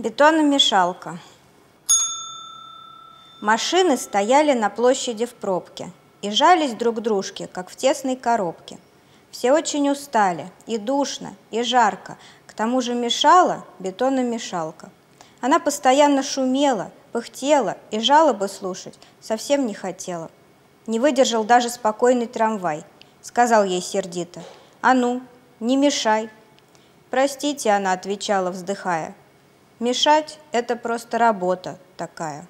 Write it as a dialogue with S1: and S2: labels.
S1: Бетономешалка. Машины стояли на площади в пробке и жались друг к дружке, как в тесной коробке. Все очень устали, и душно, и жарко, к тому же мешала бетономешалка. Она постоянно шумела, пыхтела и жалобы слушать совсем не хотела. Не выдержал даже спокойный трамвай. Сказал ей сердито, «А ну, не мешай!» «Простите», — она отвечала, вздыхая, Мешать – это просто работа такая.